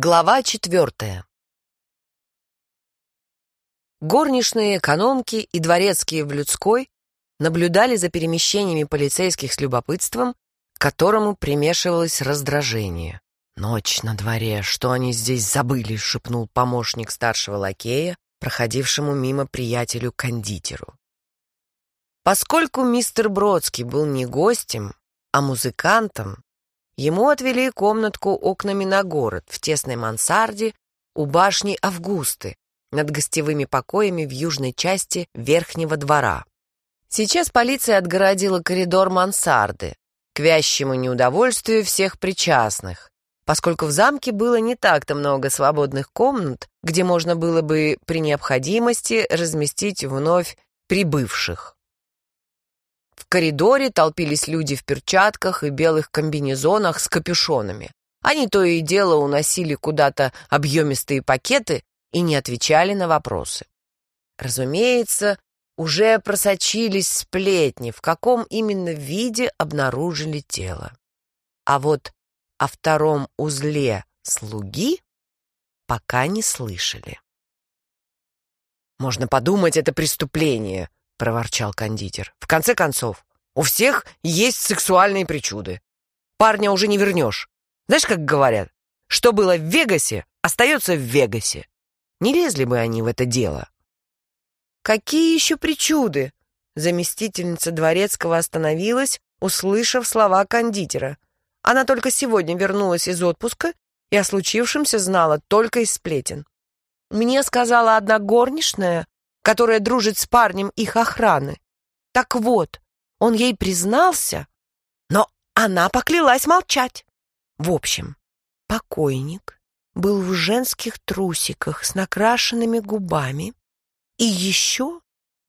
Глава четвертая. Горничные, экономки и дворецкие в людской наблюдали за перемещениями полицейских с любопытством, к которому примешивалось раздражение. «Ночь на дворе, что они здесь забыли?» — шепнул помощник старшего лакея, проходившему мимо приятелю-кондитеру. Поскольку мистер Бродский был не гостем, а музыкантом, Ему отвели комнатку окнами на город в тесной мансарде у башни Августы над гостевыми покоями в южной части верхнего двора. Сейчас полиция отгородила коридор мансарды к вящему неудовольствию всех причастных, поскольку в замке было не так-то много свободных комнат, где можно было бы при необходимости разместить вновь прибывших. В коридоре толпились люди в перчатках и белых комбинезонах с капюшонами. Они то и дело уносили куда-то объемистые пакеты и не отвечали на вопросы. Разумеется, уже просочились сплетни, в каком именно виде обнаружили тело. А вот о втором узле слуги пока не слышали. «Можно подумать, это преступление», — проворчал кондитер. «В конце концов, у всех есть сексуальные причуды. Парня уже не вернешь. Знаешь, как говорят, что было в Вегасе, остается в Вегасе. Не лезли бы они в это дело». «Какие еще причуды?» Заместительница дворецкого остановилась, услышав слова кондитера. Она только сегодня вернулась из отпуска и о случившемся знала только из сплетен. Мне сказала одна горничная, которая дружит с парнем их охраны. Так вот, он ей признался, но она поклялась молчать. В общем, покойник был в женских трусиках с накрашенными губами и еще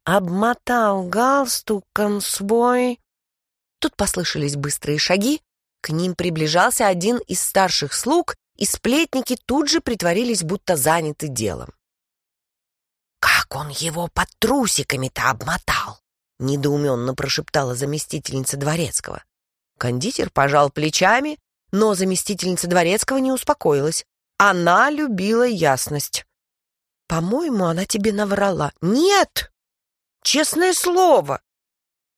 обмотал галстуком свой... Тут послышались быстрые шаги, к ним приближался один из старших слуг, и сплетники тут же притворились, будто заняты делом. «Как он его под трусиками-то обмотал?» — недоуменно прошептала заместительница Дворецкого. Кондитер пожал плечами, но заместительница Дворецкого не успокоилась. Она любила ясность. «По-моему, она тебе наврала». «Нет! Честное слово!»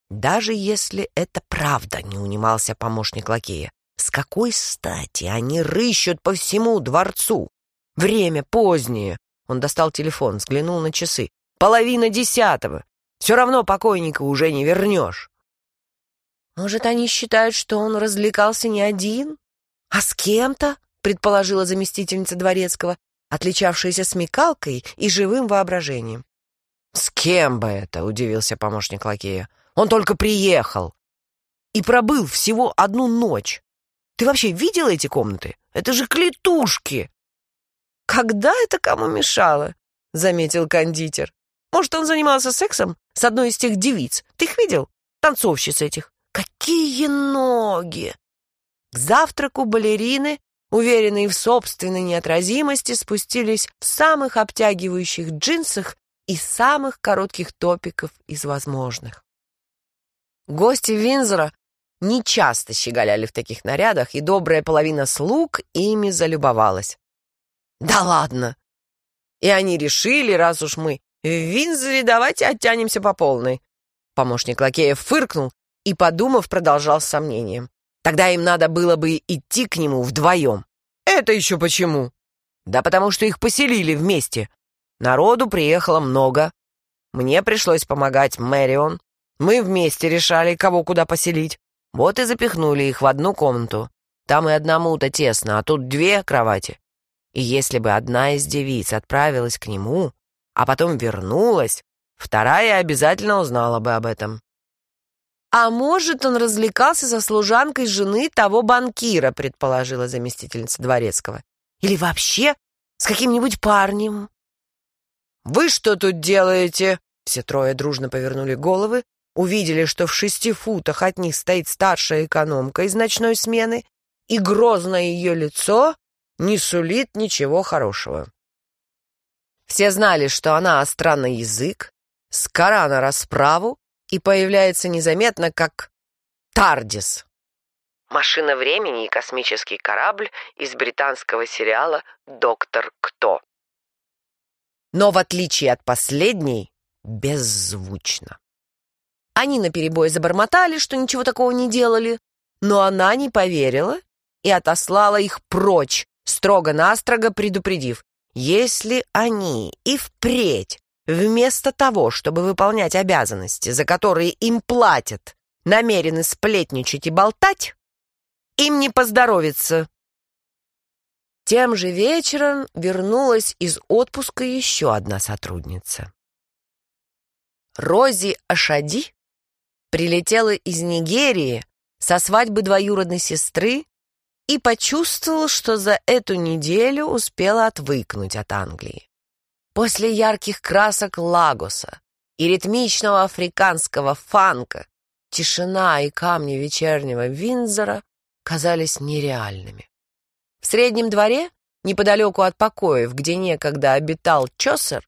«Даже если это правда», — не унимался помощник лакея, «с какой стати они рыщут по всему дворцу? Время позднее, он достал телефон, взглянул на часы. «Половина десятого! Все равно покойника уже не вернешь!» «Может, они считают, что он развлекался не один, а с кем-то?» предположила заместительница Дворецкого, отличавшаяся смекалкой и живым воображением. «С кем бы это?» — удивился помощник лакея. «Он только приехал и пробыл всего одну ночь. Ты вообще видел эти комнаты? Это же клетушки!» «Когда это кому мешало?» — заметил кондитер. «Может, он занимался сексом с одной из тех девиц? Ты их видел? Танцовщиц этих. Какие ноги!» К завтраку балерины, уверенные в собственной неотразимости, спустились в самых обтягивающих джинсах и самых коротких топиков из возможных. Гости Винзора нечасто щеголяли в таких нарядах, и добрая половина слуг ими залюбовалась. Да ладно. И они решили, раз уж мы в Винзоре, давайте оттянемся по полной. Помощник лакея фыркнул и, подумав, продолжал с сомнением. Тогда им надо было бы идти к нему вдвоем. Это еще почему? Да потому что их поселили вместе. Народу приехало много. Мне пришлось помогать Мэрион. Мы вместе решали, кого куда поселить. Вот и запихнули их в одну комнату. Там и одному-то тесно, а тут две кровати. И если бы одна из девиц отправилась к нему, а потом вернулась, вторая обязательно узнала бы об этом. «А может, он развлекался со служанкой жены того банкира», предположила заместительница Дворецкого. «Или вообще с каким-нибудь парнем». «Вы что тут делаете?» Все трое дружно повернули головы, увидели, что в шести футах от них стоит старшая экономка из ночной смены, и грозное ее лицо не сулит ничего хорошего. Все знали, что она остра язык, скора на расправу и появляется незаметно, как Тардис. Машина времени и космический корабль из британского сериала «Доктор Кто». Но в отличие от последней, беззвучно. Они наперебой забормотали, что ничего такого не делали, но она не поверила и отослала их прочь, строго-настрого предупредив, если они и впредь, вместо того, чтобы выполнять обязанности, за которые им платят, намерены сплетничать и болтать, им не поздоровится. Тем же вечером вернулась из отпуска еще одна сотрудница. Рози Ашади прилетела из Нигерии со свадьбы двоюродной сестры и почувствовала, что за эту неделю успела отвыкнуть от Англии. После ярких красок Лагоса и ритмичного африканского фанка тишина и камни вечернего Винзора казались нереальными. В среднем дворе, неподалеку от покоев, где некогда обитал Чосер,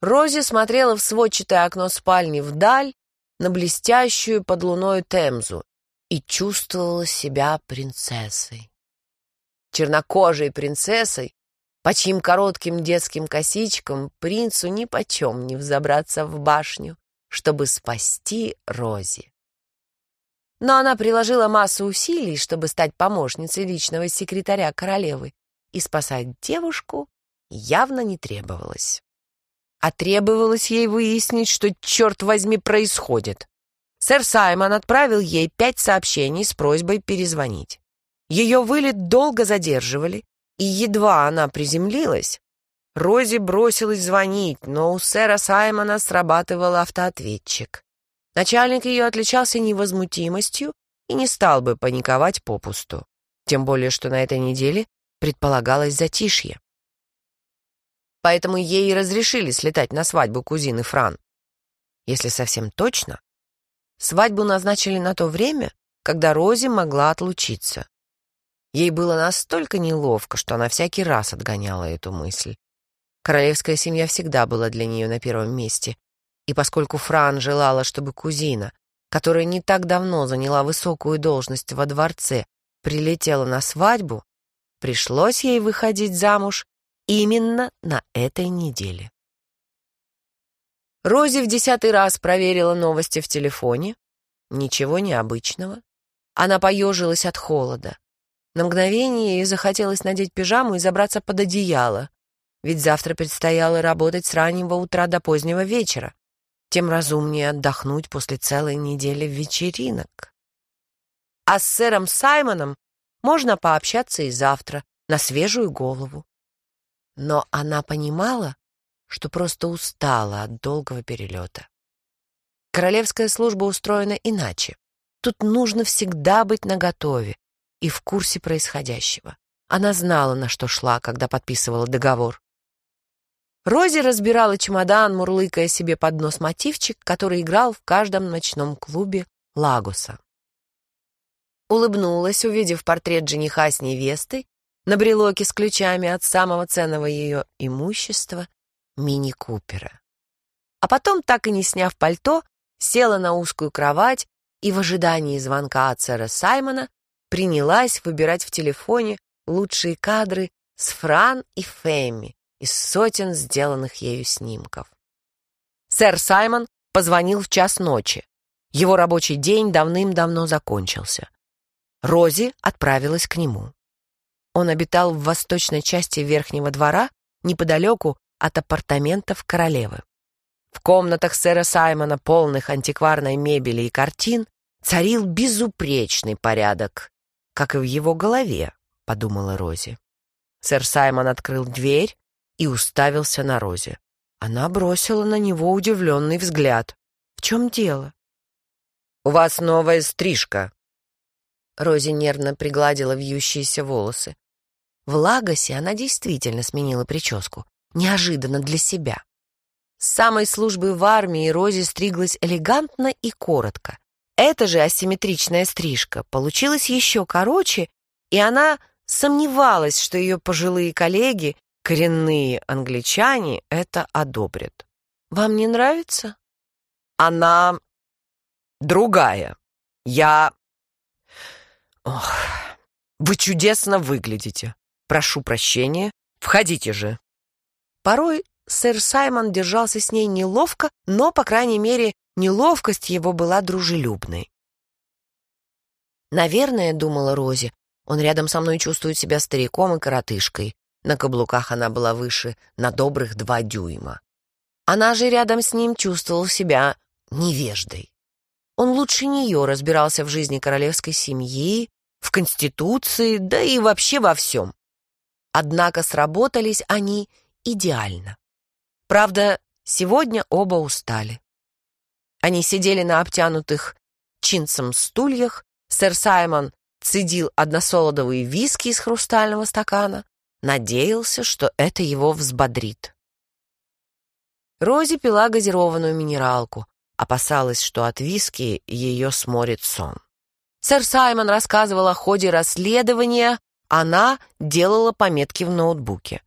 Рози смотрела в сводчатое окно спальни вдаль на блестящую под луной Темзу и чувствовала себя принцессой. Чернокожей принцессой, по чьим коротким детским косичкам принцу ни почем не взобраться в башню, чтобы спасти Рози. Но она приложила массу усилий, чтобы стать помощницей личного секретаря королевы, и спасать девушку явно не требовалось. А требовалось ей выяснить, что, черт возьми, происходит. Сэр Саймон отправил ей пять сообщений с просьбой перезвонить. Ее вылет долго задерживали, и едва она приземлилась, Рози бросилась звонить, но у сэра Саймона срабатывал автоответчик. Начальник ее отличался невозмутимостью и не стал бы паниковать попусту. Тем более, что на этой неделе предполагалось затишье. Поэтому ей и разрешили слетать на свадьбу кузины Фран. Если совсем точно, свадьбу назначили на то время, когда Рози могла отлучиться. Ей было настолько неловко, что она всякий раз отгоняла эту мысль. Королевская семья всегда была для нее на первом месте, и поскольку Фран желала, чтобы кузина, которая не так давно заняла высокую должность во дворце, прилетела на свадьбу, пришлось ей выходить замуж именно на этой неделе. Рози в десятый раз проверила новости в телефоне. Ничего необычного. Она поежилась от холода. На мгновение ей захотелось надеть пижаму и забраться под одеяло, ведь завтра предстояло работать с раннего утра до позднего вечера. Тем разумнее отдохнуть после целой недели вечеринок. А с сэром Саймоном можно пообщаться и завтра, на свежую голову. Но она понимала, что просто устала от долгого перелета. Королевская служба устроена иначе. Тут нужно всегда быть наготове, и в курсе происходящего. Она знала, на что шла, когда подписывала договор. Рози разбирала чемодан, мурлыкая себе под нос мотивчик, который играл в каждом ночном клубе Лагуса. Улыбнулась, увидев портрет жениха с невестой на брелоке с ключами от самого ценного ее имущества — мини-купера. А потом, так и не сняв пальто, села на узкую кровать и в ожидании звонка от сэра Саймона принялась выбирать в телефоне лучшие кадры с Фран и Фэмми из сотен сделанных ею снимков. Сэр Саймон позвонил в час ночи. Его рабочий день давным-давно закончился. Рози отправилась к нему. Он обитал в восточной части верхнего двора, неподалеку от апартаментов королевы. В комнатах сэра Саймона, полных антикварной мебели и картин, царил безупречный порядок, как и в его голове, подумала Рози. Сэр Саймон открыл дверь и уставился на Рози. Она бросила на него удивленный взгляд. «В чем дело?» «У вас новая стрижка». Рози нервно пригладила вьющиеся волосы. В Лагосе она действительно сменила прическу. Неожиданно для себя. С самой службы в армии Рози стриглась элегантно и коротко. Эта же асимметричная стрижка получилась еще короче, и она сомневалась, что ее пожилые коллеги, коренные англичане, это одобрят. «Вам не нравится?» «Она другая. Я Ох, вы чудесно выглядите. Прошу прощения. Входите же. Порой сэр Саймон держался с ней неловко, но, по крайней мере, неловкость его была дружелюбной. «Наверное, — думала Рози, — он рядом со мной чувствует себя стариком и коротышкой. На каблуках она была выше на добрых два дюйма. Она же рядом с ним чувствовала себя невеждой. Он лучше нее разбирался в жизни королевской семьи, в конституции, да и вообще во всем. Однако сработались они идеально. Правда, сегодня оба устали. Они сидели на обтянутых чинцем стульях, сэр Саймон цедил односолодовые виски из хрустального стакана, надеялся, что это его взбодрит. Рози пила газированную минералку, опасалась, что от виски ее сморит сон. Сэр Саймон рассказывал о ходе расследования, она делала пометки в ноутбуке.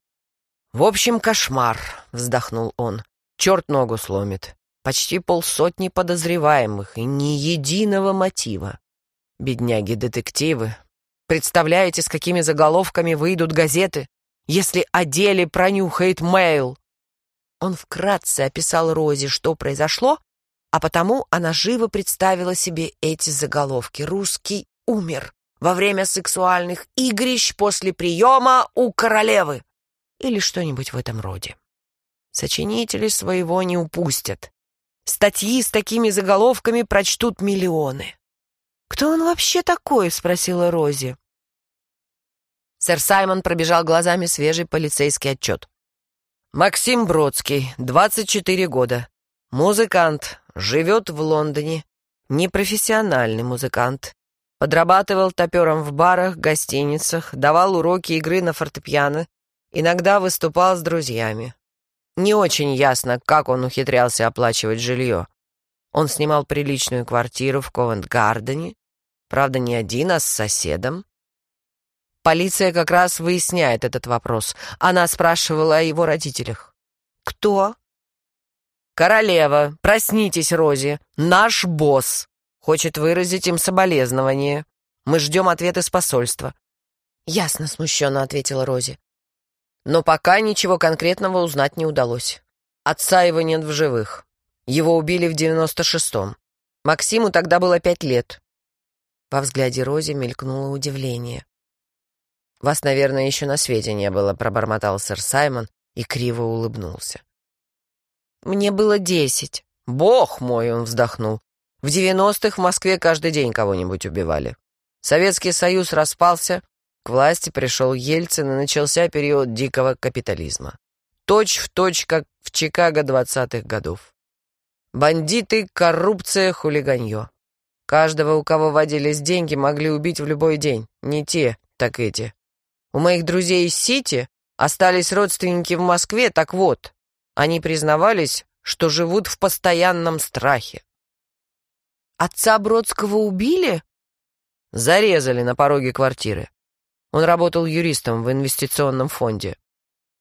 «В общем, кошмар», — вздохнул он. «Черт ногу сломит. Почти полсотни подозреваемых и ни единого мотива. Бедняги-детективы. Представляете, с какими заголовками выйдут газеты, если о деле пронюхает Мэйл?» Он вкратце описал Розе, что произошло, а потому она живо представила себе эти заголовки. «Русский умер во время сексуальных игрищ после приема у королевы» или что-нибудь в этом роде. Сочинители своего не упустят. Статьи с такими заголовками прочтут миллионы. «Кто он вообще такой?» — спросила Рози. Сэр Саймон пробежал глазами свежий полицейский отчет. «Максим Бродский, 24 года. Музыкант, живет в Лондоне. Непрофессиональный музыкант. Подрабатывал топером в барах, гостиницах, давал уроки игры на фортепиано, Иногда выступал с друзьями. Не очень ясно, как он ухитрялся оплачивать жилье. Он снимал приличную квартиру в Ковент-Гардене, правда, не один, а с соседом. Полиция как раз выясняет этот вопрос. Она спрашивала о его родителях. «Кто?» «Королева, проснитесь, Рози. Наш босс хочет выразить им соболезнование. Мы ждем ответ из посольства». «Ясно», — смущенно ответила Рози. Но пока ничего конкретного узнать не удалось. Отца его нет в живых. Его убили в девяносто шестом. Максиму тогда было пять лет. Во взгляде Рози мелькнуло удивление. «Вас, наверное, еще на свете не было», — пробормотал сэр Саймон и криво улыбнулся. «Мне было десять». «Бог мой!» — он вздохнул. «В девяностых в Москве каждый день кого-нибудь убивали. Советский Союз распался, к власти пришел Ельцин, и начался период дикого капитализма. Точь в точь, как в Чикаго двадцатых годов. Бандиты, коррупция, хулиганье. Каждого, у кого водились деньги, могли убить в любой день. Не те, так эти. У моих друзей из Сити остались родственники в Москве, так вот, они признавались, что живут в постоянном страхе. Отца Бродского убили? Зарезали на пороге квартиры. Он работал юристом в инвестиционном фонде.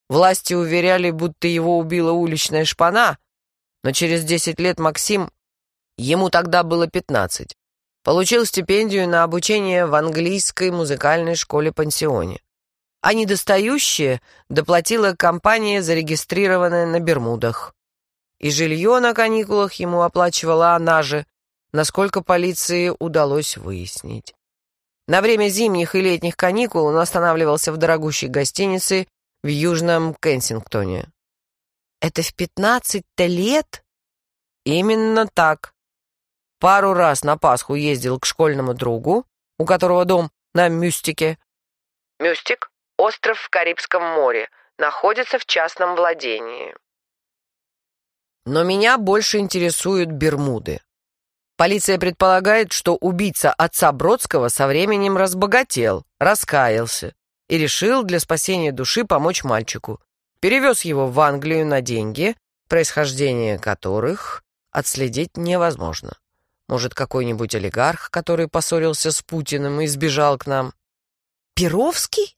Власти уверяли, будто его убила уличная шпана, но через 10 лет Максим, ему тогда было 15, получил стипендию на обучение в английской музыкальной школе-пансионе. А недостающие доплатила компания, зарегистрированная на Бермудах. И жилье на каникулах ему оплачивала она же, насколько полиции удалось выяснить. На время зимних и летних каникул он останавливался в дорогущей гостинице в Южном Кенсингтоне. «Это в пятнадцать-то лет?» «Именно так. Пару раз на Пасху ездил к школьному другу, у которого дом на Мюстике». «Мюстик — остров в Карибском море, находится в частном владении». Но меня больше интересуют Бермуды. Полиция предполагает, что убийца отца Бродского со временем разбогател, раскаялся и решил для спасения души помочь мальчику. Перевез его в Англию на деньги, происхождение которых отследить невозможно. Может, какой-нибудь олигарх, который поссорился с Путиным и сбежал к нам? Перовский?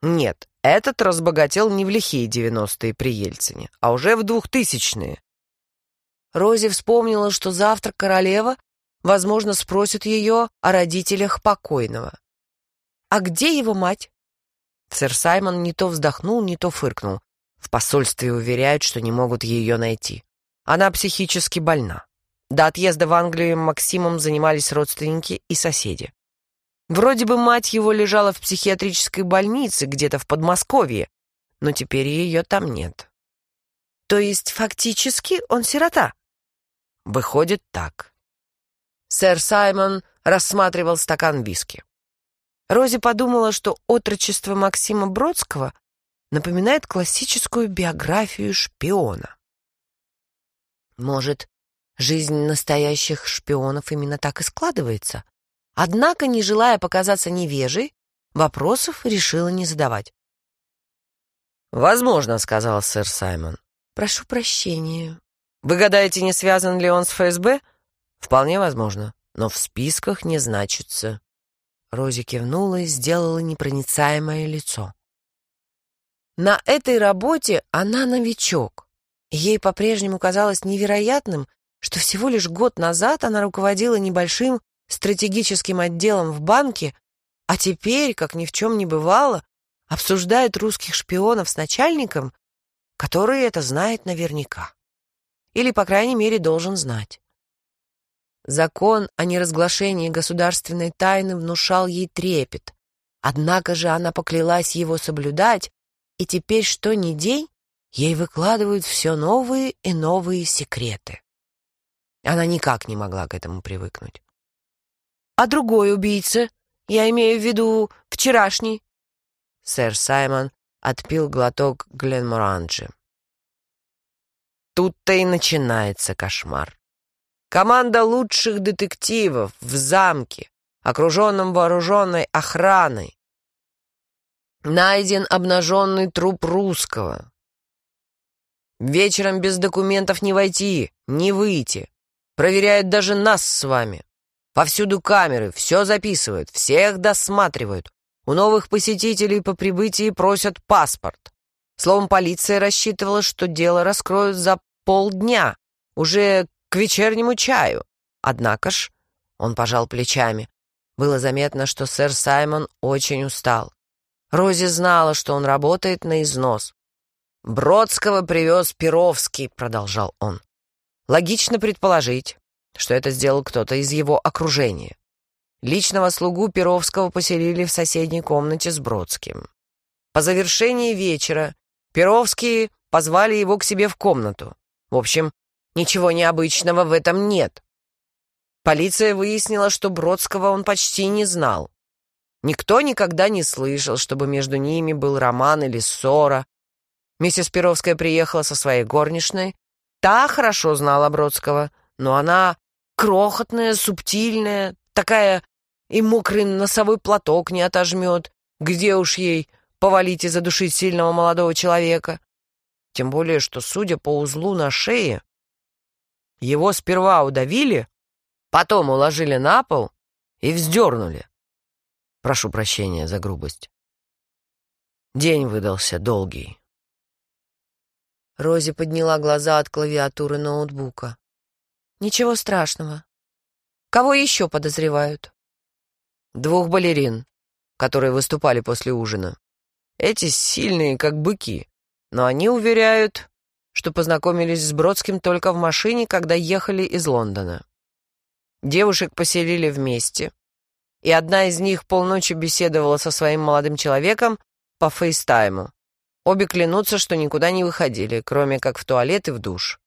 Нет, этот разбогател не в лихие девяностые при Ельцине, а уже в двухтысячные. Рози вспомнила, что завтра королева возможно, спросят ее о родителях покойного. «А где его мать?» Сэр Саймон не то вздохнул, не то фыркнул. В посольстве уверяют, что не могут ее найти. Она психически больна. До отъезда в Англию Максимом занимались родственники и соседи. Вроде бы мать его лежала в психиатрической больнице где-то в Подмосковье, но теперь ее там нет. То есть фактически он сирота? Выходит так. Сэр Саймон рассматривал стакан виски. Рози подумала, что отрочество Максима Бродского напоминает классическую биографию шпиона. Может, жизнь настоящих шпионов именно так и складывается? Однако, не желая показаться невежей, вопросов решила не задавать. «Возможно», — сказал сэр Саймон. «Прошу прощения». «Вы гадаете, не связан ли он с ФСБ?» «Вполне возможно, но в списках не значится». Рози кивнула и сделала непроницаемое лицо. На этой работе она новичок. Ей по-прежнему казалось невероятным, что всего лишь год назад она руководила небольшим стратегическим отделом в банке, а теперь, как ни в чем не бывало, обсуждает русских шпионов с начальником, который это знает наверняка. Или, по крайней мере, должен знать. Закон о неразглашении государственной тайны внушал ей трепет. Однако же она поклялась его соблюдать, и теперь что ни день ей выкладывают все новые и новые секреты. Она никак не могла к этому привыкнуть. «А другой убийца? Я имею в виду вчерашний?» Сэр Саймон отпил глоток Гленморанджи. Тут-то и начинается кошмар. Команда лучших детективов в замке, окруженном вооруженной охраной. Найден обнаженный труп русского. Вечером без документов не войти, не выйти. Проверяют даже нас с вами. Повсюду камеры, все записывают, всех досматривают. У новых посетителей по прибытии просят паспорт. Словом, полиция рассчитывала, что дело раскроют за полдня, уже к вечернему чаю. Однако ж, он пожал плечами. Было заметно, что сэр Саймон очень устал. Рози знала, что он работает на износ. «Бродского привез Перовский», — продолжал он. «Логично предположить, что это сделал кто-то из его окружения. Личного слугу Перовского поселили в соседней комнате с Бродским. По завершении вечера Перовские позвали его к себе в комнату. В общем, Ничего необычного в этом нет. Полиция выяснила, что Бродского он почти не знал. Никто никогда не слышал, чтобы между ними был роман или ссора. Миссис Перовская приехала со своей горничной. Та хорошо знала Бродского, но она крохотная, субтильная, такая и мокрый носовой платок не отожмет. Где уж ей повалить и задушить сильного молодого человека? Тем более, что, судя по узлу на шее, его сперва удавили, потом уложили на пол и вздернули. Прошу прощения за грубость. День выдался долгий. Рози подняла глаза от клавиатуры ноутбука. Ничего страшного. Кого еще подозревают? Двух балерин, которые выступали после ужина. Эти сильные, как быки, но они уверяют, что познакомились с Бродским только в машине, когда ехали из Лондона. Девушек поселили вместе, и одна из них полночи беседовала со своим молодым человеком по фейстайму. Обе клянутся, что никуда не выходили, кроме как в туалет и в душ.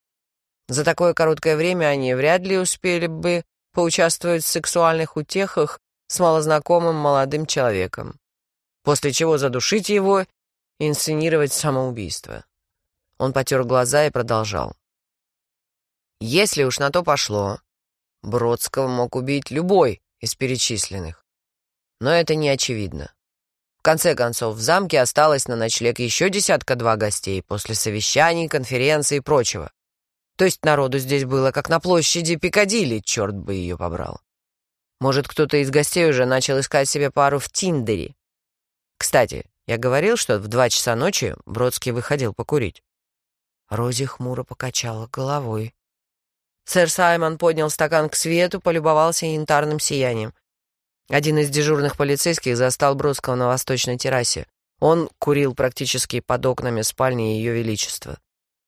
За такое короткое время они вряд ли успели бы поучаствовать в сексуальных утехах с малознакомым молодым человеком, после чего задушить его и инсценировать самоубийство. Он потер глаза и продолжал. Если уж на то пошло, Бродского мог убить любой из перечисленных. Но это не очевидно. В конце концов, в замке осталось на ночлег еще десятка-два гостей после совещаний, конференций и прочего. То есть народу здесь было как на площади Пикадилли, черт бы ее побрал. Может, кто-то из гостей уже начал искать себе пару в Тиндере. Кстати, я говорил, что в два часа ночи Бродский выходил покурить. Рози хмуро покачала головой. Сэр Саймон поднял стакан к свету, полюбовался янтарным сиянием. Один из дежурных полицейских застал Бродского на восточной террасе. Он курил практически под окнами спальни Ее Величества.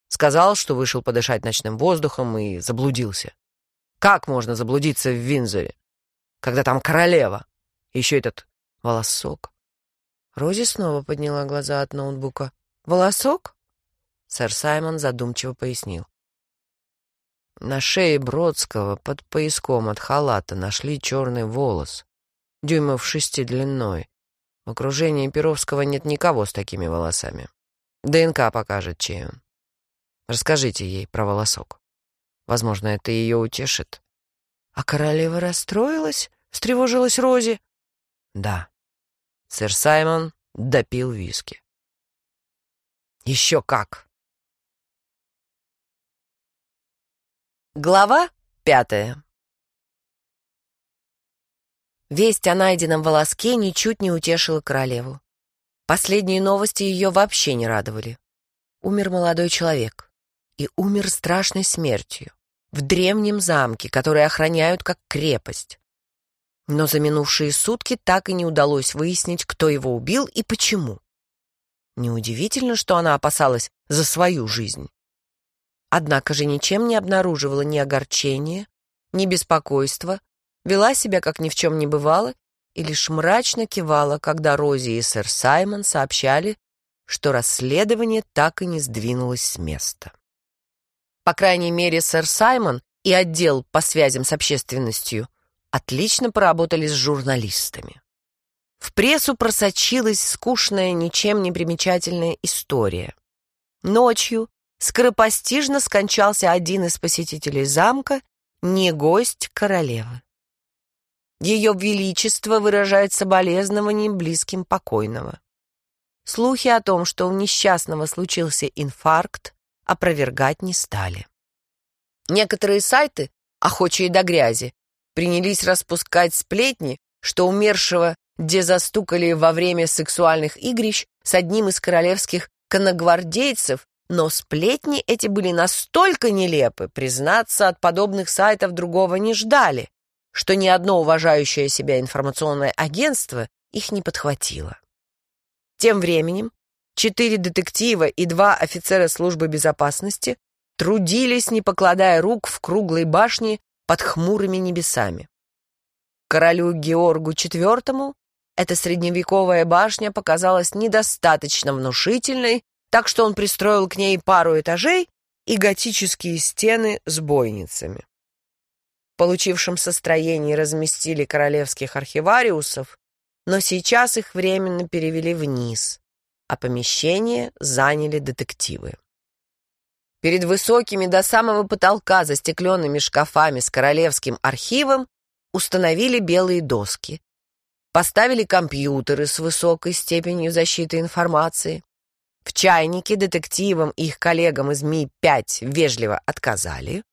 Сказал, что вышел подышать ночным воздухом и заблудился. Как можно заблудиться в Винзоре, когда там королева? Еще этот волосок. Рози снова подняла глаза от ноутбука. «Волосок?» Сэр Саймон задумчиво пояснил. На шее Бродского под пояском от халата нашли черный волос, дюймов шести длиной. В окружении Перовского нет никого с такими волосами. ДНК покажет, чей он. Расскажите ей про волосок. Возможно, это ее утешит. А королева расстроилась? Встревожилась Рози? Да. Сэр Саймон допил виски. Еще как. Глава пятая Весть о найденном волоске ничуть не утешила королеву. Последние новости ее вообще не радовали. Умер молодой человек и умер страшной смертью в древнем замке, который охраняют как крепость. Но за минувшие сутки так и не удалось выяснить, кто его убил и почему. Неудивительно, что она опасалась за свою жизнь. Однако же ничем не обнаруживала ни огорчения, ни беспокойства, вела себя, как ни в чем не бывало, и лишь мрачно кивала, когда Рози и сэр Саймон сообщали, что расследование так и не сдвинулось с места. По крайней мере, сэр Саймон и отдел по связям с общественностью отлично поработали с журналистами. В прессу просочилась скучная, ничем не примечательная история. Ночью скоропостижно скончался один из посетителей замка, не гость королевы. Ее величество выражает соболезнование близким покойного. Слухи о том, что у несчастного случился инфаркт, опровергать не стали. Некоторые сайты, охочие до грязи, принялись распускать сплетни, что умершего где застукали во время сексуальных игрищ с одним из королевских коногвардейцев, но сплетни эти были настолько нелепы, признаться, от подобных сайтов другого не ждали, что ни одно уважающее себя информационное агентство их не подхватило. Тем временем четыре детектива и два офицера службы безопасности трудились, не покладая рук в круглой башне под хмурыми небесами. Королю Георгу IV эта средневековая башня показалась недостаточно внушительной, так что он пристроил к ней пару этажей и готические стены с бойницами. В получившем состоянии разместили королевских архивариусов, но сейчас их временно перевели вниз, а помещение заняли детективы. Перед высокими до самого потолка застекленными шкафами с королевским архивом установили белые доски, поставили компьютеры с высокой степенью защиты информации. В чайнике детективам и их коллегам из Ми-5 вежливо отказали.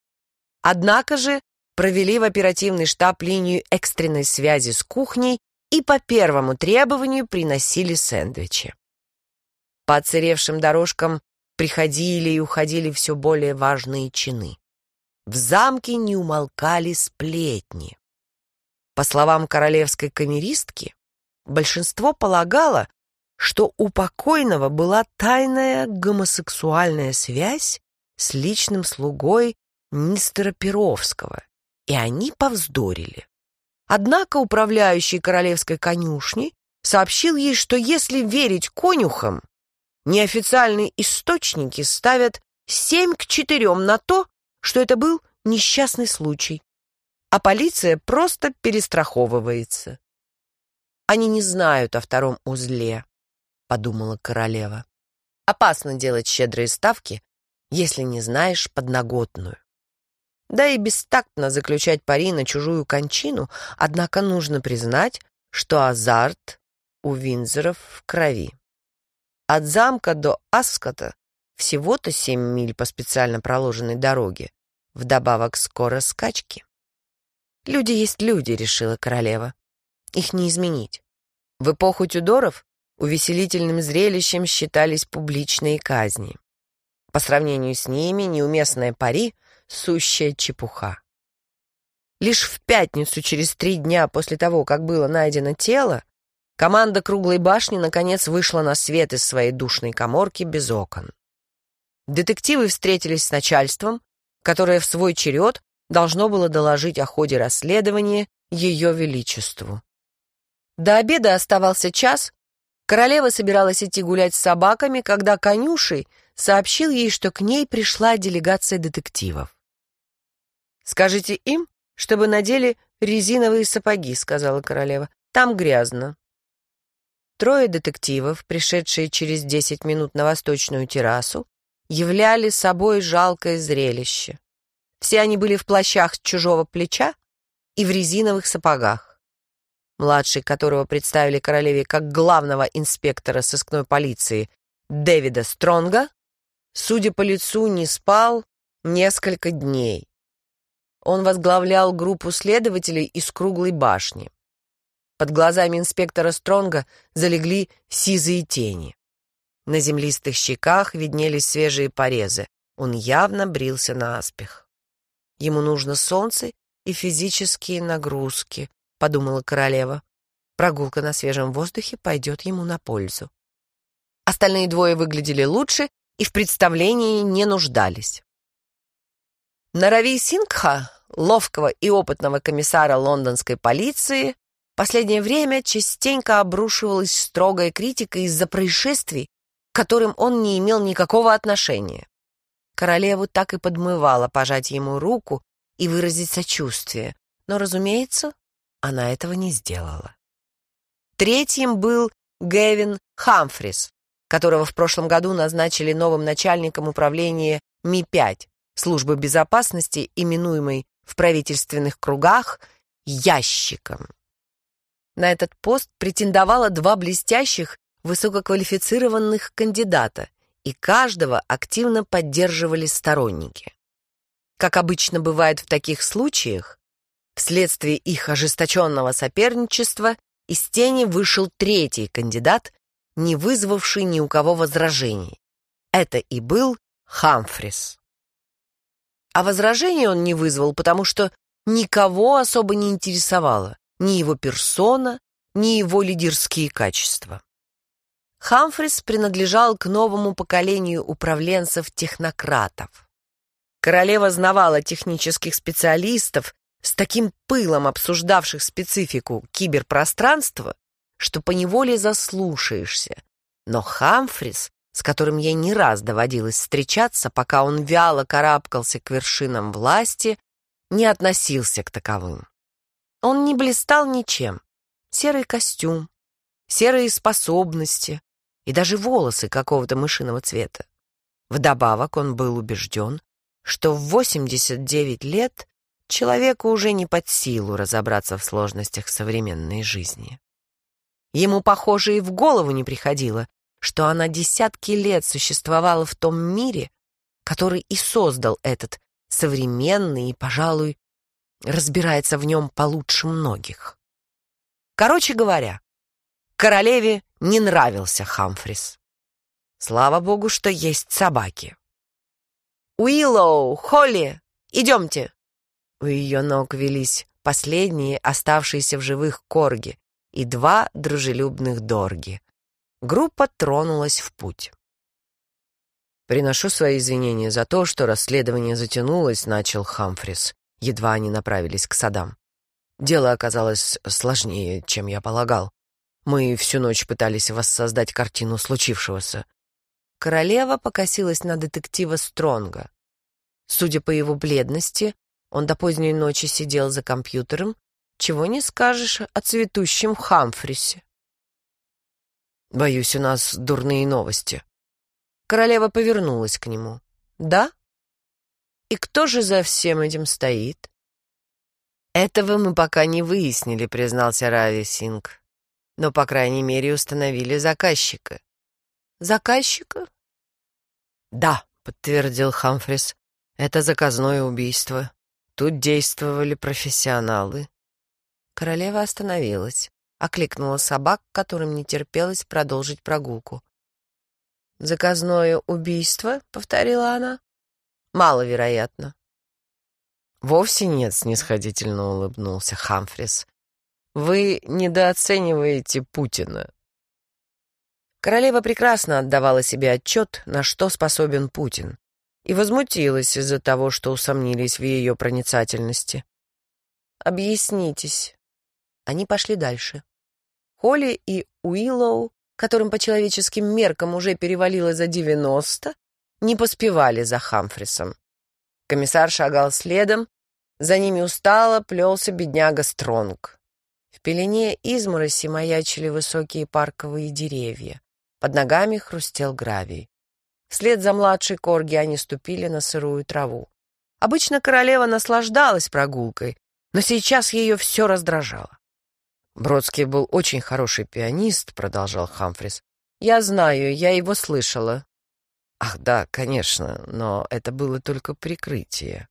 Однако же провели в оперативный штаб линию экстренной связи с кухней и по первому требованию приносили сэндвичи. По отсыревшим дорожкам приходили и уходили все более важные чины. В замке не умолкали сплетни. По словам королевской камеристки, большинство полагало, что у покойного была тайная гомосексуальная связь с личным слугой мистера Перовского, и они повздорили. Однако управляющий королевской конюшней сообщил ей, что если верить конюхам, неофициальные источники ставят семь к четырем на то, что это был несчастный случай, а полиция просто перестраховывается. Они не знают о втором узле, подумала королева. Опасно делать щедрые ставки, если не знаешь подноготную. Да и бестактно заключать пари на чужую кончину, однако нужно признать, что азарт у Винзоров в крови. От замка до Аскота всего-то семь миль по специально проложенной дороге, вдобавок скоро скачки. «Люди есть люди», — решила королева. «Их не изменить». В эпоху Тюдоров увеселительным зрелищем считались публичные казни. По сравнению с ними неуместная пари сущая чепуха. Лишь в пятницу, через три дня после того, как было найдено тело, команда круглой башни наконец вышла на свет из своей душной коморки без окон. Детективы встретились с начальством, которое в свой черед должно было доложить о ходе расследования ее величеству. До обеда оставался час, королева собиралась идти гулять с собаками, когда конюшей сообщил ей, что к ней пришла делегация детективов. «Скажите им, чтобы надели резиновые сапоги», — сказала королева. «Там грязно». Трое детективов, пришедшие через десять минут на восточную террасу, являли собой жалкое зрелище. Все они были в плащах с чужого плеча и в резиновых сапогах. Младший, которого представили королеве как главного инспектора сыскной полиции, Дэвида Стронга, судя по лицу, не спал несколько дней. Он возглавлял группу следователей из круглой башни. Под глазами инспектора Стронга залегли сизые тени. На землистых щеках виднелись свежие порезы. Он явно брился наспех. Ему нужно солнце и физические нагрузки, подумала королева. Прогулка на свежем воздухе пойдет ему на пользу. Остальные двое выглядели лучше и в представлении не нуждались. На Рави Сингха, ловкого и опытного комиссара лондонской полиции, последнее время частенько обрушивалась строгая критика из-за происшествий, к которым он не имел никакого отношения. Королеву так и подмывало пожать ему руку и выразить сочувствие, но, разумеется, она этого не сделала. Третьим был Гэвин Хамфрис, которого в прошлом году назначили новым начальником управления Ми-5, службы безопасности, именуемой в правительственных кругах «ящиком». На этот пост претендовало два блестящих высококвалифицированных кандидата, и каждого активно поддерживали сторонники. Как обычно бывает в таких случаях, вследствие их ожесточенного соперничества из тени вышел третий кандидат, не вызвавший ни у кого возражений. Это и был Хамфрис. А возражений он не вызвал, потому что никого особо не интересовало ни его персона, ни его лидерские качества. Хамфрис принадлежал к новому поколению управленцев-технократов. Королева знавала технических специалистов, с таким пылом обсуждавших специфику киберпространства, что поневоле заслушаешься. Но Хамфрис, с которым ей не раз доводилось встречаться, пока он вяло карабкался к вершинам власти, не относился к таковым. Он не блистал ничем. Серый костюм, серые способности, и даже волосы какого-то мышиного цвета. Вдобавок он был убежден, что в 89 лет человеку уже не под силу разобраться в сложностях современной жизни. Ему, похоже, и в голову не приходило, что она десятки лет существовала в том мире, который и создал этот современный и, пожалуй, разбирается в нем получше многих. Короче говоря, королеве не нравился Хамфрис. Слава богу, что есть собаки. «Уиллоу, Холли, идемте!» У ее ног велись последние оставшиеся в живых корги и два дружелюбных дорги. Группа тронулась в путь. «Приношу свои извинения за то, что расследование затянулось», — начал Хамфрис, едва они направились к садам. «Дело оказалось сложнее, чем я полагал. Мы всю ночь пытались воссоздать картину случившегося. Королева покосилась на детектива Стронга. Судя по его бледности, он до поздней ночи сидел за компьютером, чего не скажешь о цветущем Хамфрисе. «Боюсь, у нас дурные новости». Королева повернулась к нему. «Да? И кто же за всем этим стоит?» «Этого мы пока не выяснили», — признался Рави Синг но, по крайней мере, установили заказчика. Заказчика? Да, подтвердил Хамфрис. Это заказное убийство. Тут действовали профессионалы. Королева остановилась, окликнула собак, которым не терпелось продолжить прогулку. «Заказное убийство?» — повторила она. «Маловероятно. «Вовсе нет», — снисходительно улыбнулся Хамфрис. «Вы недооцениваете Путина». Королева прекрасно отдавала себе отчет, на что способен Путин, и возмутилась из-за того, что усомнились в ее проницательности. «Объяснитесь». Они пошли дальше. Холли и Уиллоу, которым по человеческим меркам уже перевалило за девяносто, не поспевали за Хамфрисом. Комиссар шагал следом, за ними устало плелся бедняга Стронг. В пелене измороси маячили высокие парковые деревья. Под ногами хрустел гравий. Вслед за младшей корги они ступили на сырую траву. Обычно королева наслаждалась прогулкой, но сейчас ее все раздражало. «Бродский был очень хороший пианист», — продолжал Хамфрис. «Я знаю, я его слышала». «Ах, да, конечно, но это было только прикрытие.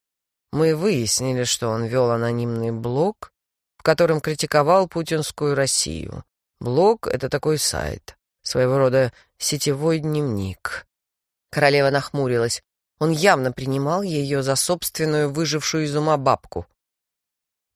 Мы выяснили, что он вел анонимный блог, в котором критиковал путинскую Россию. Блог — это такой сайт, своего рода сетевой дневник». Королева нахмурилась. Он явно принимал ее за собственную выжившую из ума бабку.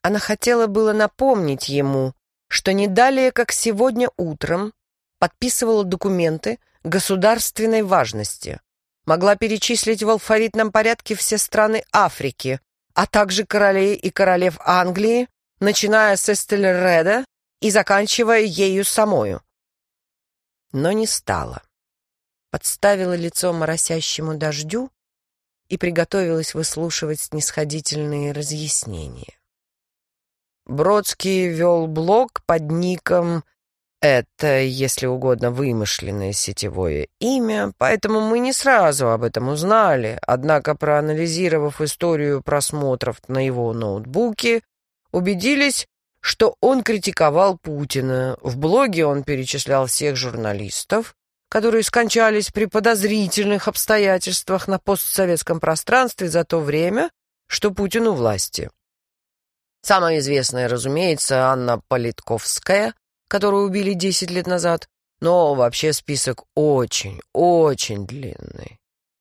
Она хотела было напомнить ему, что не далее, как сегодня утром, подписывала документы государственной важности, могла перечислить в алфавитном порядке все страны Африки, а также королей и королев Англии, начиная с Эстельреда и заканчивая ею самою. Но не стала. Подставила лицо моросящему дождю и приготовилась выслушивать снисходительные разъяснения. Бродский вел блог под ником «Это, если угодно, вымышленное сетевое имя, поэтому мы не сразу об этом узнали, однако, проанализировав историю просмотров на его ноутбуке, убедились, что он критиковал Путина. В блоге он перечислял всех журналистов, которые скончались при подозрительных обстоятельствах на постсоветском пространстве за то время, что Путин у власти. Самая известная, разумеется, Анна Политковская, которую убили 10 лет назад, но вообще список очень, очень длинный.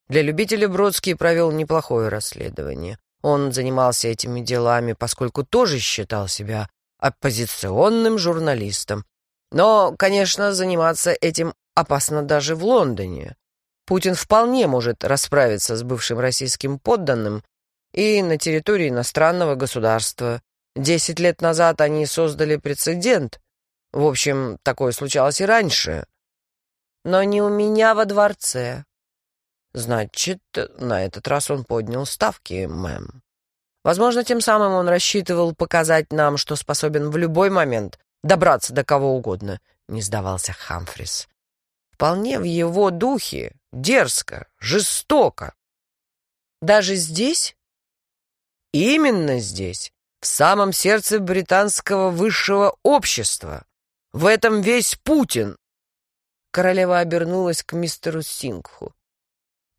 Для любителей Бродский провел неплохое расследование. Он занимался этими делами, поскольку тоже считал себя оппозиционным журналистом. Но, конечно, заниматься этим опасно даже в Лондоне. Путин вполне может расправиться с бывшим российским подданным и на территории иностранного государства, Десять лет назад они создали прецедент. В общем, такое случалось и раньше. Но не у меня во дворце. Значит, на этот раз он поднял ставки, мэм. Возможно, тем самым он рассчитывал показать нам, что способен в любой момент добраться до кого угодно, не сдавался Хамфрис. Вполне в его духе, дерзко, жестоко. Даже здесь? Именно здесь в самом сердце британского высшего общества. В этом весь Путин. Королева обернулась к мистеру Сингху.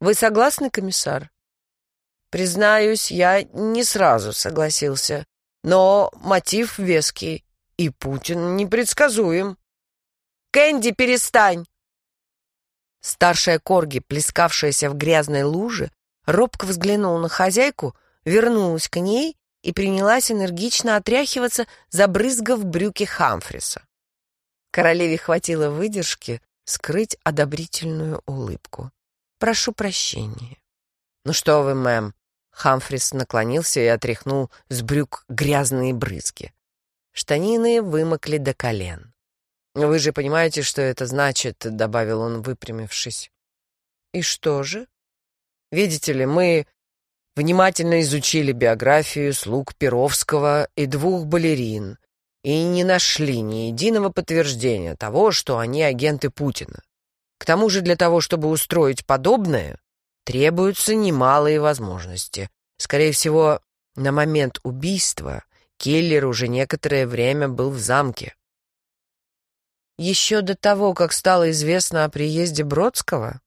Вы согласны, комиссар? Признаюсь, я не сразу согласился, но мотив веский, и Путин непредсказуем. Кэнди, перестань! Старшая Корги, плескавшаяся в грязной луже, робко взглянула на хозяйку, вернулась к ней и принялась энергично отряхиваться, забрызгав брюки Хамфриса. Королеве хватило выдержки скрыть одобрительную улыбку. «Прошу прощения». «Ну что вы, мэм?» Хамфрис наклонился и отряхнул с брюк грязные брызги. Штанины вымокли до колен. «Вы же понимаете, что это значит», — добавил он, выпрямившись. «И что же?» «Видите ли, мы внимательно изучили биографию слуг Перовского и двух балерин и не нашли ни единого подтверждения того, что они агенты Путина. К тому же для того, чтобы устроить подобное, требуются немалые возможности. Скорее всего, на момент убийства Келлер уже некоторое время был в замке. Еще до того, как стало известно о приезде Бродского,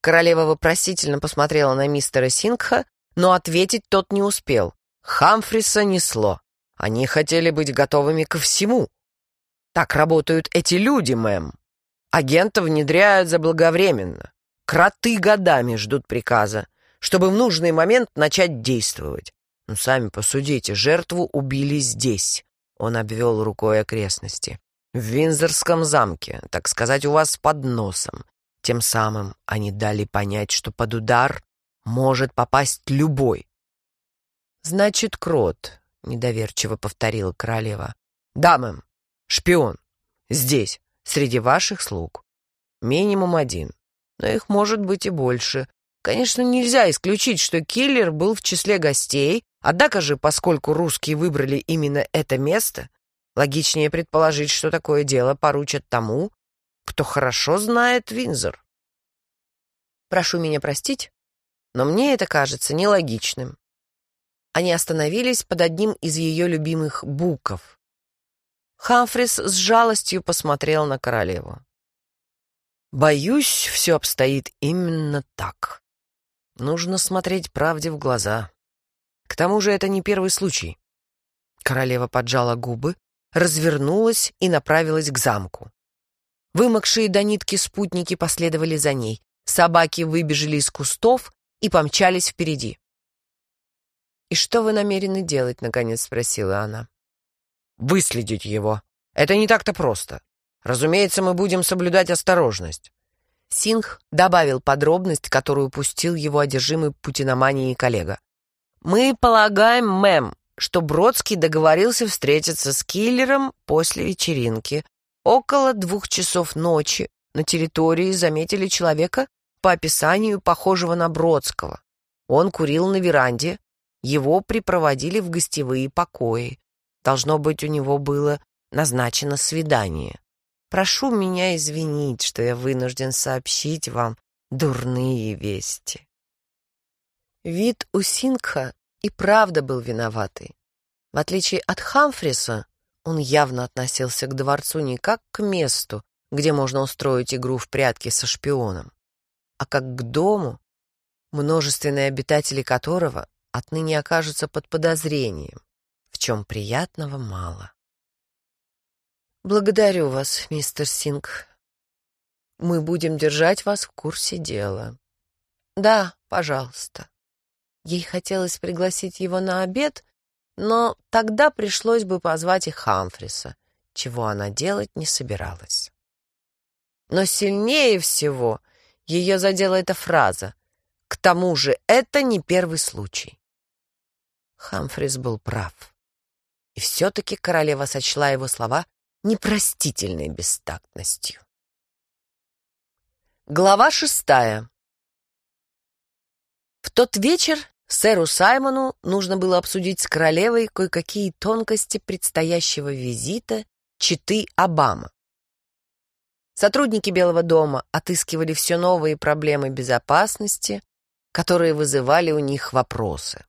Королева вопросительно посмотрела на мистера Сингха, но ответить тот не успел. Хамфриса несло. Они хотели быть готовыми ко всему. Так работают эти люди, мэм. Агента внедряют заблаговременно. Кроты годами ждут приказа, чтобы в нужный момент начать действовать. Ну, сами посудите, жертву убили здесь. Он обвел рукой окрестности. В Винзорском замке, так сказать, у вас под носом. Тем самым они дали понять, что под удар может попасть любой. «Значит, крот», — недоверчиво повторила королева. «Да, мэм, шпион. Здесь, среди ваших слуг. Минимум один, но их может быть и больше. Конечно, нельзя исключить, что киллер был в числе гостей, однако же, поскольку русские выбрали именно это место, логичнее предположить, что такое дело поручат тому, кто хорошо знает Винзор. Прошу меня простить, но мне это кажется нелогичным. Они остановились под одним из ее любимых буков. Хамфрис с жалостью посмотрел на королеву. «Боюсь, все обстоит именно так», Нужно смотреть правде в глаза. К тому же это не первый случай. Королева поджала губы, развернулась и направилась к замку. Вымокшие до нитки спутники последовали за ней. Собаки выбежали из кустов и помчались впереди. «И что вы намерены делать?» — наконец спросила она. «Выследить его. Это не так-то просто. Разумеется, мы будем соблюдать осторожность. Сингх добавил подробность, которую упустил его одержимый путиноманией коллега. «Мы полагаем, мэм, что Бродский договорился встретиться с киллером после вечеринки. Около двух часов ночи на территории заметили человека по описанию похожего на Бродского. Он курил на веранде, его припроводили в гостевые покои. Должно быть, у него было назначено свидание. Прошу меня извинить, что я вынужден сообщить вам дурные вести. Вид у Сингха и правда был виноватый. В отличие от Хамфриса, он явно относился к дворцу не как к месту, где можно устроить игру в прятки со шпионом, а как к дому, множественные обитатели которого отныне окажутся под подозрением, в чем приятного мало. «Благодарю вас, мистер Синг. Мы будем держать вас в курсе дела». «Да, пожалуйста». Ей хотелось пригласить его на обед, но тогда пришлось бы позвать и Хамфриса, чего она делать не собиралась. Но сильнее всего ее задела эта фраза. К тому же это не первый случай. Хамфрис был прав. И все-таки королева сочла его слова непростительной бестактностью. Глава шестая. В тот вечер сэру Саймону нужно было обсудить с королевой кое-какие тонкости предстоящего визита читы Обама. Сотрудники Белого дома отыскивали все новые проблемы безопасности, которые вызывали у них вопросы.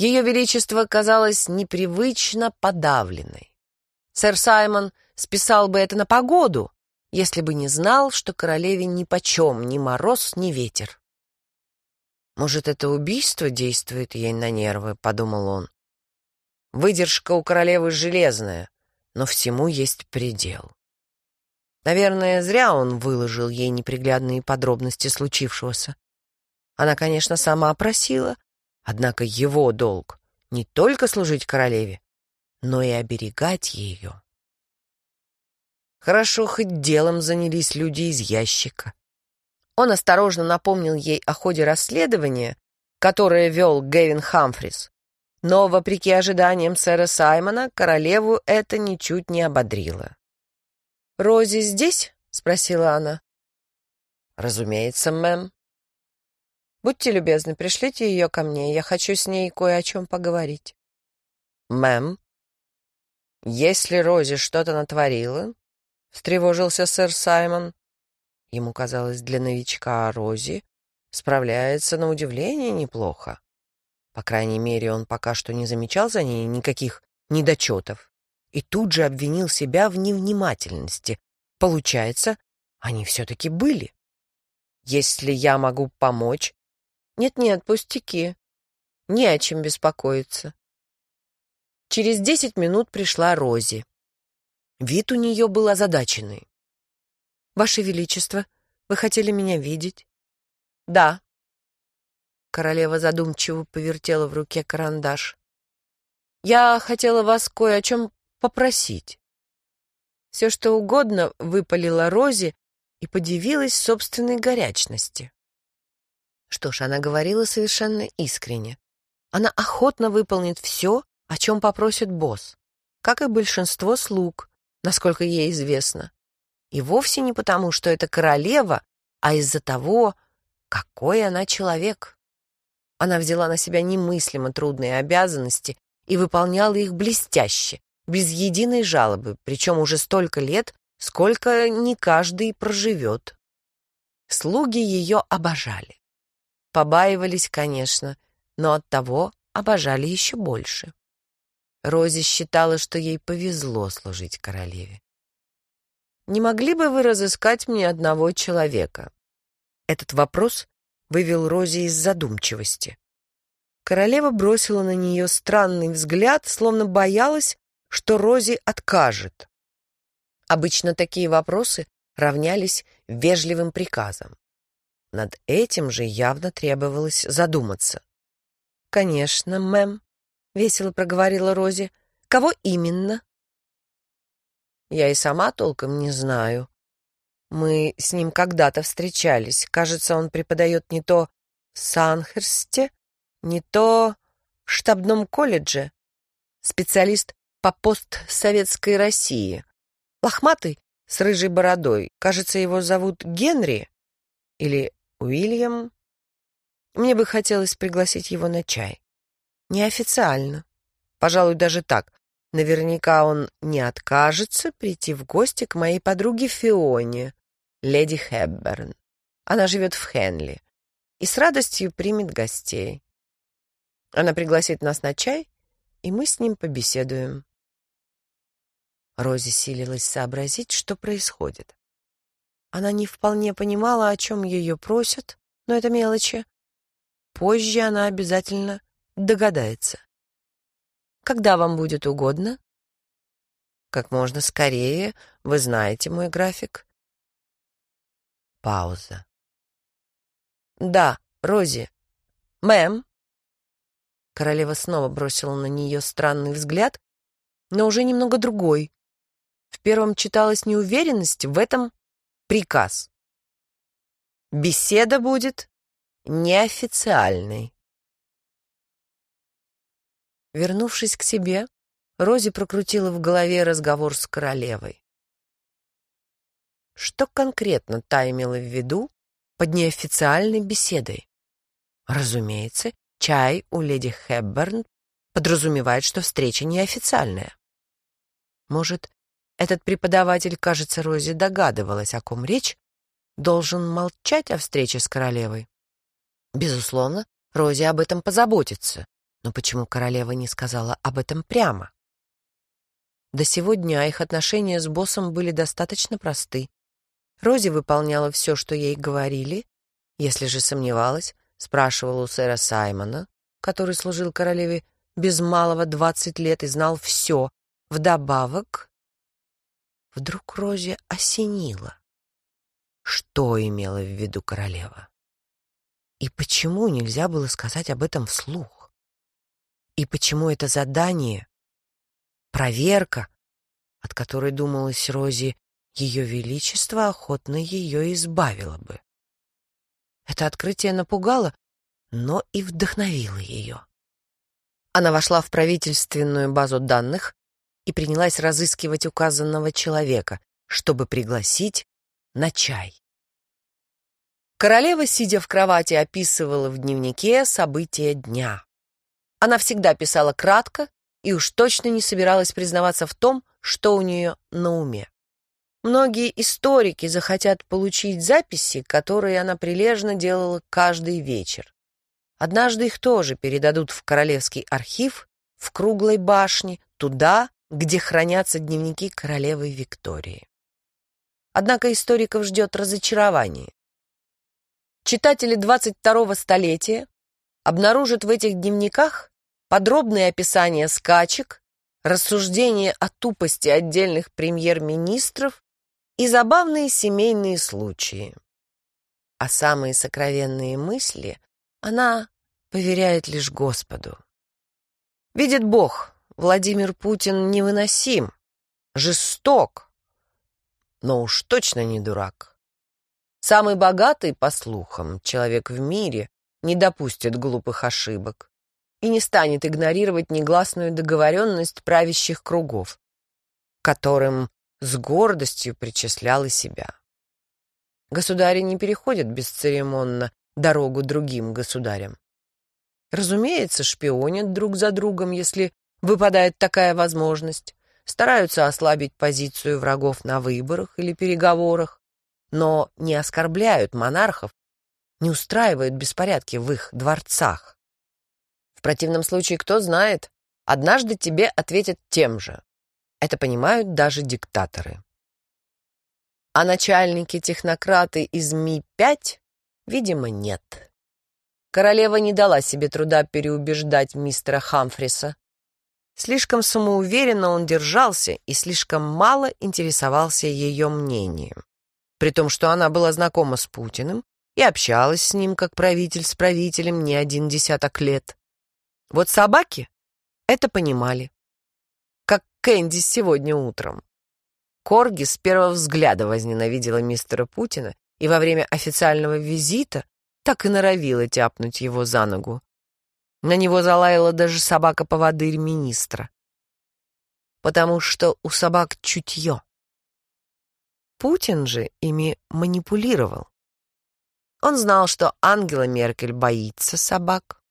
Ее Величество казалось непривычно подавленной. Сэр Саймон списал бы это на погоду, если бы не знал, что королеве нипочем ни мороз, ни ветер. «Может, это убийство действует ей на нервы?» — подумал он. «Выдержка у королевы железная, но всему есть предел». Наверное, зря он выложил ей неприглядные подробности случившегося. Она, конечно, сама просила, однако его долг не только служить королеве, но и оберегать ее. Хорошо, хоть делом занялись люди из ящика. Он осторожно напомнил ей о ходе расследования, которое вел Гэвин Хамфрис. Но, вопреки ожиданиям сэра Саймона, королеву это ничуть не ободрило. «Рози здесь?» — спросила она. «Разумеется, мэм». «Будьте любезны, пришлите ее ко мне, я хочу с ней кое о чем поговорить». «Мэм», «Если Рози что-то натворила?» — встревожился сэр Саймон. Ему казалось, для новичка Рози справляется на удивление неплохо. По крайней мере, он пока что не замечал за ней никаких недочетов и тут же обвинил себя в невнимательности. Получается, они все-таки были. Если я могу помочь... Нет-нет, пустяки. Не о чем беспокоиться. Через десять минут пришла Рози. Вид у нее был озадаченный. «Ваше Величество, вы хотели меня видеть?» «Да». Королева задумчиво повертела в руке карандаш. «Я хотела вас кое о чем попросить». Все, что угодно, выпалила Рози и подивилась собственной горячности. Что ж, она говорила совершенно искренне. Она охотно выполнит все, о чем попросит босс, как и большинство слуг, насколько ей известно. И вовсе не потому, что это королева, а из-за того, какой она человек. Она взяла на себя немыслимо трудные обязанности и выполняла их блестяще, без единой жалобы, причем уже столько лет, сколько не каждый проживет. Слуги ее обожали. Побаивались, конечно, но оттого обожали еще больше. Рози считала, что ей повезло служить королеве. «Не могли бы вы разыскать мне одного человека?» Этот вопрос вывел Рози из задумчивости. Королева бросила на нее странный взгляд, словно боялась, что Рози откажет. Обычно такие вопросы равнялись вежливым приказам. Над этим же явно требовалось задуматься. «Конечно, мэм», — весело проговорила Рози. «Кого именно?» «Я и сама толком не знаю. Мы с ним когда-то встречались. Кажется, он преподает не то в Санхерсте, не то в штабном колледже. Специалист по постсоветской России. Лохматый, с рыжей бородой. Кажется, его зовут Генри или Уильям. Мне бы хотелось пригласить его на чай. Неофициально. Пожалуй, даже так. Наверняка он не откажется прийти в гости к моей подруге Фионе, леди Хэбберн. Она живет в Хенли и с радостью примет гостей. Она пригласит нас на чай, и мы с ним побеседуем. Рози силилась сообразить, что происходит. Она не вполне понимала, о чем ее просят, но это мелочи. Позже она обязательно догадается. Когда вам будет угодно? Как можно скорее, вы знаете мой график. Пауза. Да, Рози. Мэм. Королева снова бросила на нее странный взгляд, но уже немного другой. В первом читалась неуверенность, в этом приказ. Беседа будет неофициальной. Вернувшись к себе, Рози прокрутила в голове разговор с королевой. Что конкретно та имела в виду под неофициальной беседой? Разумеется, чай у леди Хэбберн подразумевает, что встреча неофициальная. Может, этот преподаватель, кажется, Рози догадывалась, о ком речь, должен молчать о встрече с королевой. Безусловно, Рози об этом позаботится, но почему королева не сказала об этом прямо? До сегодня их отношения с боссом были достаточно просты. Рози выполняла все, что ей говорили. Если же сомневалась, спрашивала у сэра Саймона, который служил королеве без малого двадцать лет и знал все. Вдобавок, вдруг Рози осенила. Что имела в виду королева? И почему нельзя было сказать об этом вслух? И почему это задание, проверка, от которой, думалось Рози, ее величество охотно ее избавило бы? Это открытие напугало, но и вдохновило ее. Она вошла в правительственную базу данных и принялась разыскивать указанного человека, чтобы пригласить на чай. Королева, сидя в кровати, описывала в дневнике события дня. Она всегда писала кратко и уж точно не собиралась признаваться в том, что у нее на уме. Многие историки захотят получить записи, которые она прилежно делала каждый вечер. Однажды их тоже передадут в Королевский архив в круглой башне, туда, где хранятся дневники королевы Виктории. Однако историков ждет разочарование. Читатели 22-го столетия обнаружат в этих дневниках подробные описания скачек, рассуждения о тупости отдельных премьер-министров и забавные семейные случаи. А самые сокровенные мысли она поверяет лишь Господу. Видит Бог, Владимир Путин невыносим, жесток, но уж точно не дурак. Самый богатый, по слухам, человек в мире не допустит глупых ошибок и не станет игнорировать негласную договоренность правящих кругов, которым с гордостью причислял и себя. Государи не переходят бесцеремонно дорогу другим государям. Разумеется, шпионят друг за другом, если выпадает такая возможность, стараются ослабить позицию врагов на выборах или переговорах, но не оскорбляют монархов, не устраивают беспорядки в их дворцах. В противном случае, кто знает, однажды тебе ответят тем же. Это понимают даже диктаторы. А начальники-технократы из Ми-5, видимо, нет. Королева не дала себе труда переубеждать мистера Хамфриса. Слишком самоуверенно он держался и слишком мало интересовался ее мнением. При том, что она была знакома с Путиным и общалась с ним как правитель с правителем не один десяток лет. Вот собаки это понимали. Как Кэнди сегодня утром. Корги с первого взгляда возненавидела мистера Путина и во время официального визита так и норовила тяпнуть его за ногу. На него залаяла даже собака-поводырь министра. Потому что у собак чутье. Путин же ими манипулировал. Он знал, что Ангела Меркель боится собак.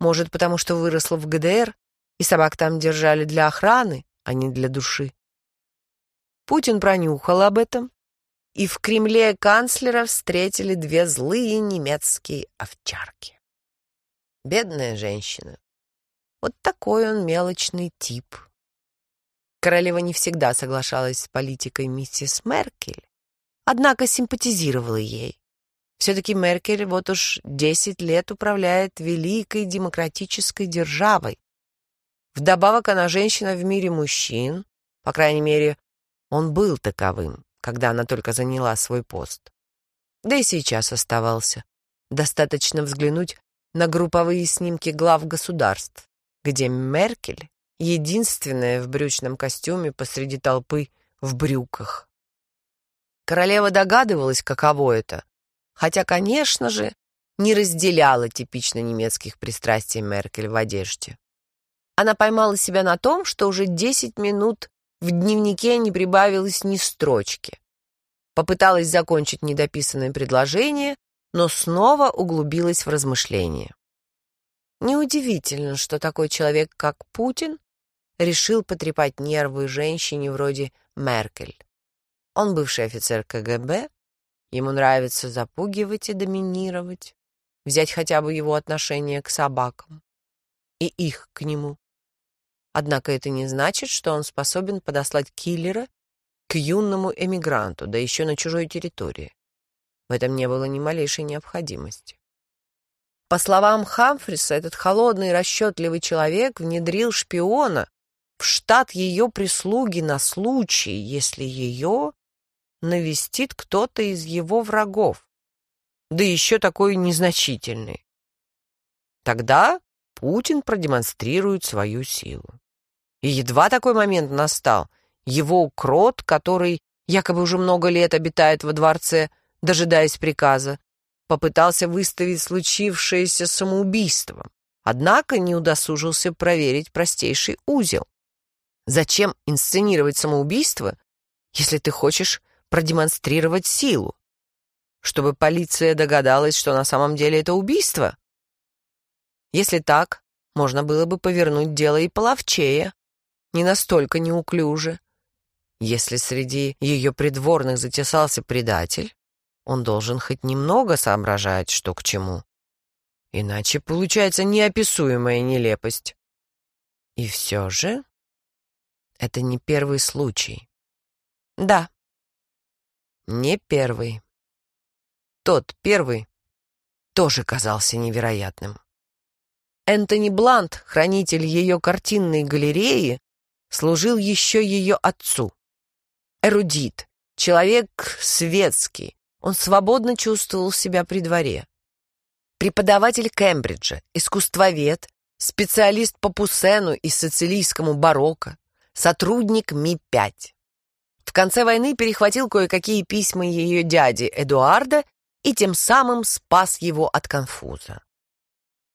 Может, потому что выросла в ГДР, и собак там держали для охраны, а не для души. Путин пронюхал об этом и в Кремле канцлера встретили две злые немецкие овчарки. Бедная женщина. Вот такой он мелочный тип. Королева не всегда соглашалась с политикой миссис Меркель, однако симпатизировала ей. Все-таки Меркель вот уж десять лет управляет великой демократической державой. Вдобавок она женщина в мире мужчин, по крайней мере, он был таковым когда она только заняла свой пост. Да и сейчас оставался. Достаточно взглянуть на групповые снимки глав государств, где Меркель единственная в брючном костюме посреди толпы в брюках. Королева догадывалась, каково это, хотя, конечно же, не разделяла типично немецких пристрастий Меркель в одежде. Она поймала себя на том, что уже десять минут в дневнике не прибавилось ни строчки. Попыталась закончить недописанное предложение, но снова углубилась в размышления. Неудивительно, что такой человек, как Путин, решил потрепать нервы женщине вроде Меркель. Он бывший офицер КГБ, ему нравится запугивать и доминировать, взять хотя бы его отношение к собакам и их к нему. Однако это не значит, что он способен подослать киллера к юному эмигранту, да еще на чужой территории. В этом не было ни малейшей необходимости. По словам Хамфриса, этот холодный, расчетливый человек внедрил шпиона в штат ее прислуги на случай, если ее навестит кто-то из его врагов, да еще такой незначительный. Тогда Путин продемонстрирует свою силу. И едва такой момент настал, его крот, который якобы уже много лет обитает во дворце, дожидаясь приказа, попытался выставить случившееся самоубийством, однако не удосужился проверить простейший узел. Зачем инсценировать самоубийство, если ты хочешь продемонстрировать силу? Чтобы полиция догадалась, что на самом деле это убийство? Если так, можно было бы повернуть дело и половчее, не настолько неуклюже. Если среди ее придворных затесался предатель, он должен хоть немного соображать, что к чему. Иначе получается неописуемая нелепость. И все же это не первый случай. Да, не первый. Тот первый тоже казался невероятным. Энтони Блант, хранитель ее картинной галереи, служил еще ее отцу. Эрудит, человек светский, он свободно чувствовал себя при дворе. преподаватель Кембриджа, искусствовед, специалист по Пуссену и сицилийскому барокко, сотрудник Ми-5. В конце войны перехватил кое-какие письма ее дяди Эдуарда и тем самым спас его от конфуза.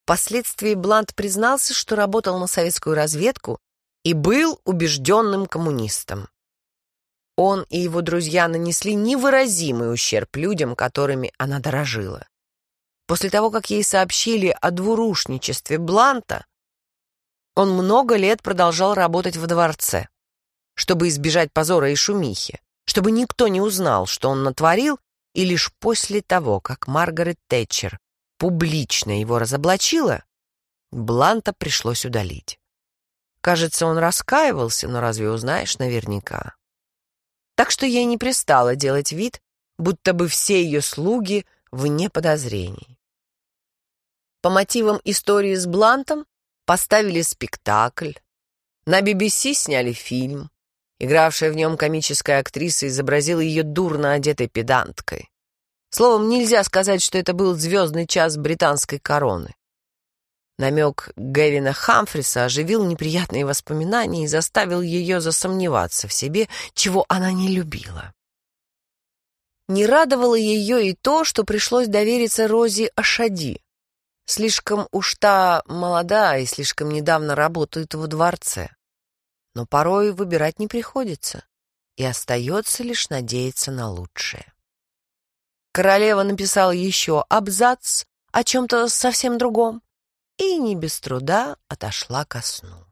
Впоследствии Блант признался, что работал на советскую разведку и был убежденным коммунистом. Он и его друзья нанесли невыразимый ущерб людям, которыми она дорожила. После того, как ей сообщили о двурушничестве Бланта, он много лет продолжал работать в дворце, чтобы избежать позора и шумихи, чтобы никто не узнал, что он натворил, и лишь после того, как Маргарет Тэтчер публично его разоблачила, Бланта пришлось удалить. Кажется, он раскаивался, но разве узнаешь наверняка? Так что ей не пристало делать вид, будто бы все ее слуги вне подозрений. По мотивам истории с Блантом поставили спектакль, на BBC сняли фильм. Игравшая в нем комическая актриса изобразила ее дурно одетой педанткой. Словом, нельзя сказать, что это был звездный час британской короны. Намек Гевина Хамфриса оживил неприятные воспоминания и заставил ее засомневаться в себе, чего она не любила. Не радовало ее и то, что пришлось довериться Розе Ашади. Слишком уж та молода и слишком недавно работает во дворце. Но порой выбирать не приходится, и остается лишь надеяться на лучшее. Королева написала еще абзац о чем-то совсем другом и не без труда отошла ко сну.